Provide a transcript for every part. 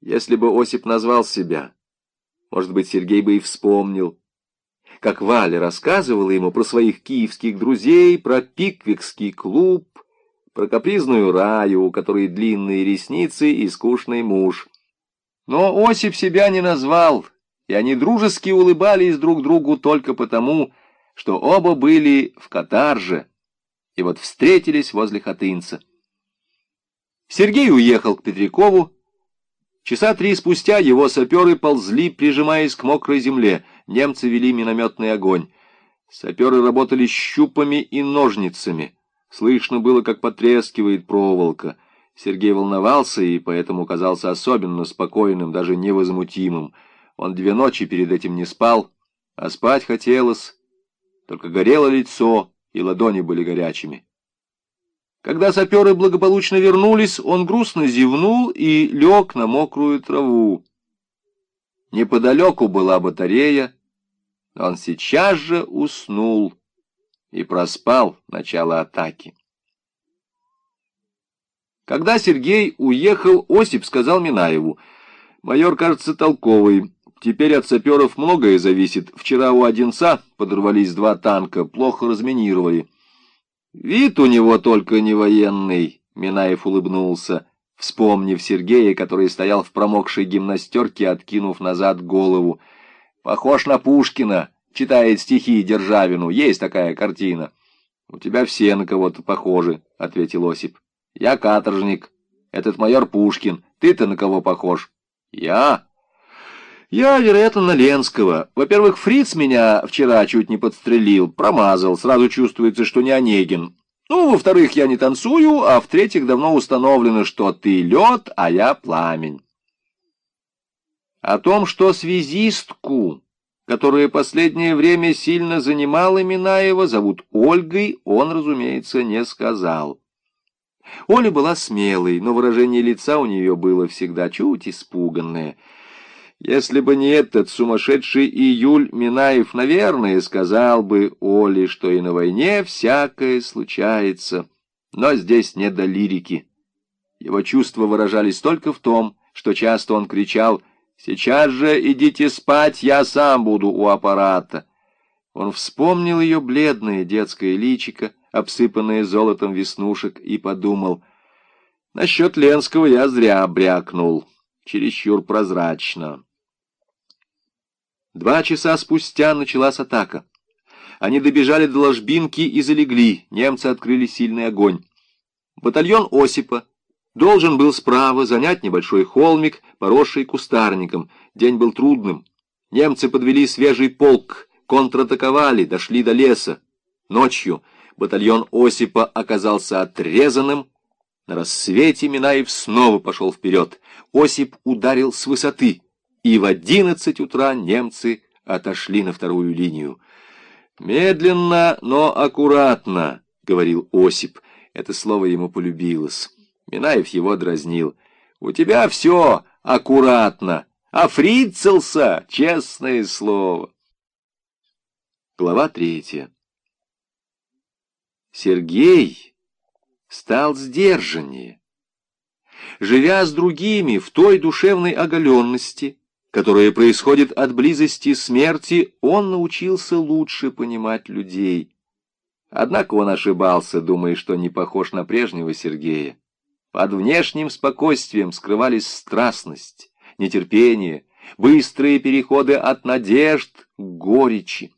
Если бы Осип назвал себя, может быть, Сергей бы и вспомнил, как Валя рассказывала ему про своих киевских друзей, про пиквикский клуб, про капризную Раю, у которой длинные ресницы и скучный муж. Но Осип себя не назвал, и они дружески улыбались друг другу только потому, что оба были в Катарже, и вот встретились возле Хатынца. Сергей уехал к Петрякову. Часа три спустя его саперы ползли, прижимаясь к мокрой земле. Немцы вели минометный огонь. Саперы работали щупами и ножницами. Слышно было, как потрескивает проволока. Сергей волновался и поэтому казался особенно спокойным, даже невозмутимым. Он две ночи перед этим не спал, а спать хотелось. Только горело лицо, и ладони были горячими. Когда саперы благополучно вернулись, он грустно зевнул и лег на мокрую траву. Неподалеку была батарея, он сейчас же уснул и проспал начало атаки. Когда Сергей уехал, Осип сказал Минаеву, «Майор, кажется, толковый. Теперь от саперов многое зависит. Вчера у Одинца подорвались два танка, плохо разминировали». Вид у него только не военный, Минаев улыбнулся, вспомнив Сергея, который стоял в промокшей гимнастерке, откинув назад голову. Похож на Пушкина, читает стихи Державину, есть такая картина. У тебя все на кого-то похожи, ответил Осип. Я каторжник, этот майор Пушкин, ты-то на кого похож? Я? Я, вероятно, на Ленского. Во-первых, Фриц меня вчера чуть не подстрелил, промазал, сразу чувствуется, что не Онегин. Ну, во-вторых, я не танцую, а в-третьих, давно установлено, что ты лед, а я пламень. О том, что связистку, которая последнее время сильно занимала Минаева, зовут Ольгой, он, разумеется, не сказал. Оля была смелой, но выражение лица у нее было всегда чуть испуганное — если бы не этот сумасшедший июль, Минаев, наверное, сказал бы Оле, что и на войне всякое случается. Но здесь не до лирики. Его чувства выражались только в том, что часто он кричал «Сейчас же идите спать, я сам буду у аппарата». Он вспомнил ее бледное детское личико, обсыпанное золотом веснушек, и подумал «Насчет Ленского я зря брякнул, чересчур прозрачно». Два часа спустя началась атака. Они добежали до ложбинки и залегли. Немцы открыли сильный огонь. Батальон Осипа должен был справа занять небольшой холмик, поросший кустарником. День был трудным. Немцы подвели свежий полк, контратаковали, дошли до леса. Ночью батальон Осипа оказался отрезанным. На рассвете Минаев снова пошел вперед. Осип ударил с высоты и в одиннадцать утра немцы отошли на вторую линию. «Медленно, но аккуратно», — говорил Осип. Это слово ему полюбилось. Минаев его дразнил. «У тебя все аккуратно, а фрицелся, честное слово». Глава третья. Сергей стал сдержаннее. Живя с другими в той душевной оголенности, которое происходит от близости смерти, он научился лучше понимать людей. Однако он ошибался, думая, что не похож на прежнего Сергея. Под внешним спокойствием скрывались страстность, нетерпение, быстрые переходы от надежд к горечи.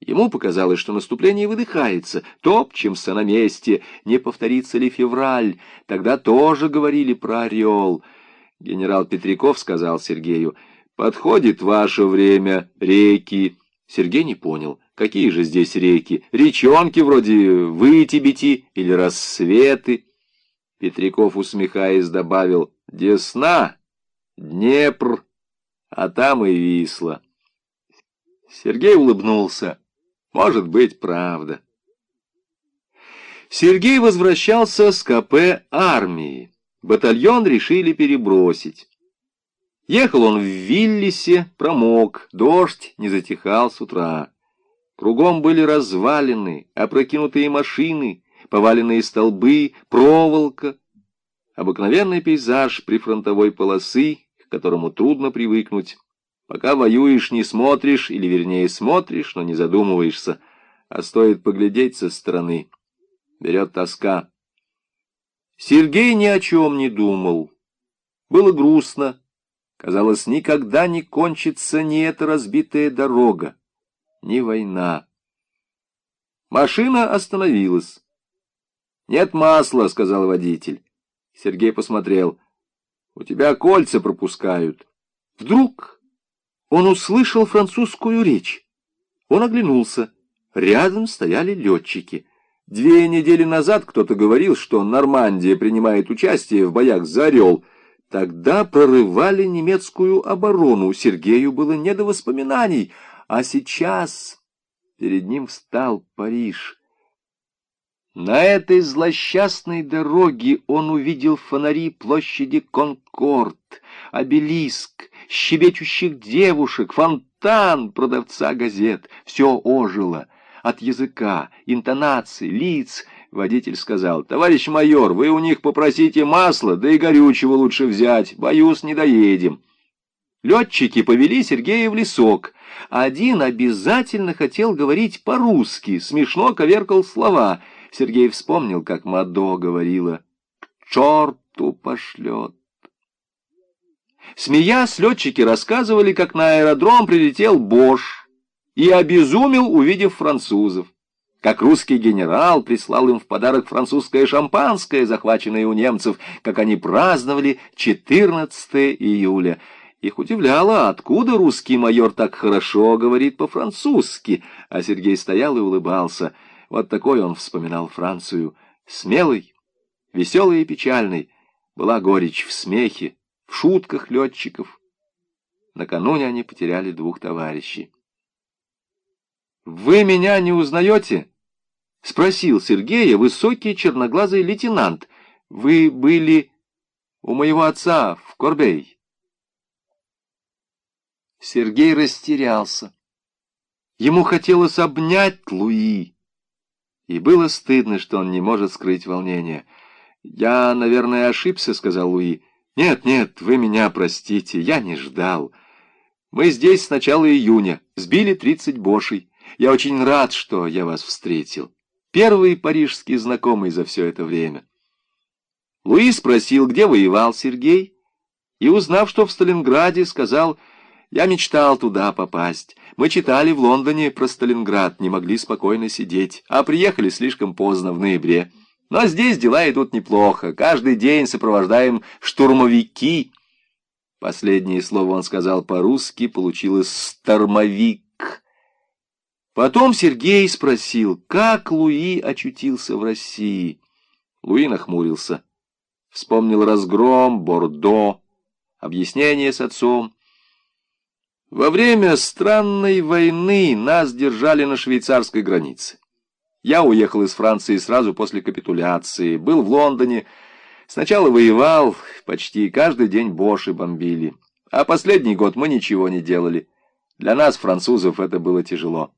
Ему показалось, что наступление выдыхается, топчемся на месте, не повторится ли февраль, тогда тоже говорили про орел — Генерал Петряков сказал Сергею, «Подходит ваше время, реки». Сергей не понял, какие же здесь реки? Речонки вроде Вытебети или Рассветы. Петряков, усмехаясь, добавил, «Десна, Днепр, а там и Висла». Сергей улыбнулся. «Может быть, правда». Сергей возвращался с КП армии. Батальон решили перебросить. Ехал он в Виллисе, промок, дождь не затихал с утра. Кругом были развалины, опрокинутые машины, поваленные столбы, проволока. Обыкновенный пейзаж прифронтовой полосы, к которому трудно привыкнуть. Пока воюешь, не смотришь, или вернее смотришь, но не задумываешься, а стоит поглядеть со стороны. Берет тоска. Сергей ни о чем не думал. Было грустно. Казалось, никогда не кончится ни эта разбитая дорога, ни война. Машина остановилась. «Нет масла», — сказал водитель. Сергей посмотрел. «У тебя кольца пропускают». Вдруг он услышал французскую речь. Он оглянулся. Рядом стояли летчики. Две недели назад кто-то говорил, что Нормандия принимает участие в боях за Орел. Тогда прорывали немецкую оборону. Сергею было не до воспоминаний. А сейчас перед ним встал Париж. На этой злосчастной дороге он увидел фонари площади Конкорд, обелиск, щебечущих девушек, фонтан продавца газет. Все ожило от языка, интонации, лиц. Водитель сказал, «Товарищ майор, вы у них попросите масла, да и горючего лучше взять. Боюсь, не доедем». Летчики повели Сергея в лесок. Один обязательно хотел говорить по-русски, смешно коверкал слова — Сергей вспомнил, как Мадо говорила «К черту пошлет». Смеясь, летчики рассказывали, как на аэродром прилетел Бош и обезумел, увидев французов. Как русский генерал прислал им в подарок французское шампанское, захваченное у немцев, как они праздновали 14 июля. Их удивляло, откуда русский майор так хорошо говорит по-французски, а Сергей стоял и улыбался — вот такой он вспоминал Францию. Смелый, веселый и печальный. Была горечь в смехе, в шутках летчиков. Накануне они потеряли двух товарищей. «Вы меня не узнаете?» — спросил Сергея высокий черноглазый лейтенант. «Вы были у моего отца в Корбей». Сергей растерялся. Ему хотелось обнять Луи, и было стыдно, что он не может скрыть волнение. «Я, наверное, ошибся», — сказал Луи. «Нет, нет, вы меня простите, я не ждал. Мы здесь с начала июня, сбили тридцать бошей. Я очень рад, что я вас встретил. Первый парижский знакомый за все это время». Луи спросил, где воевал Сергей, и, узнав, что в Сталинграде, сказал, «Я мечтал туда попасть». Мы читали в Лондоне про Сталинград, не могли спокойно сидеть, а приехали слишком поздно, в ноябре. Но здесь дела идут неплохо. Каждый день сопровождаем штурмовики. Последнее слово он сказал по-русски, получилось «стормовик». Потом Сергей спросил, как Луи очутился в России. Луи нахмурился. Вспомнил разгром, Бордо, объяснение с отцом. Во время странной войны нас держали на швейцарской границе. Я уехал из Франции сразу после капитуляции, был в Лондоне. Сначала воевал, почти каждый день Боши бомбили. А последний год мы ничего не делали. Для нас, французов, это было тяжело.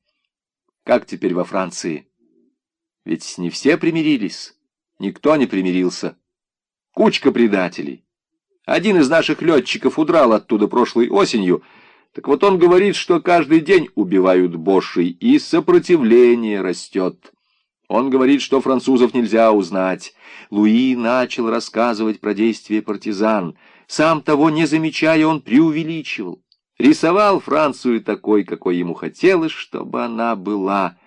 Как теперь во Франции? Ведь не все примирились. Никто не примирился. Кучка предателей. Один из наших летчиков удрал оттуда прошлой осенью — так вот он говорит, что каждый день убивают Бошей, и сопротивление растет. Он говорит, что французов нельзя узнать. Луи начал рассказывать про действия партизан. Сам того не замечая, он преувеличивал. Рисовал Францию такой, какой ему хотелось, чтобы она была.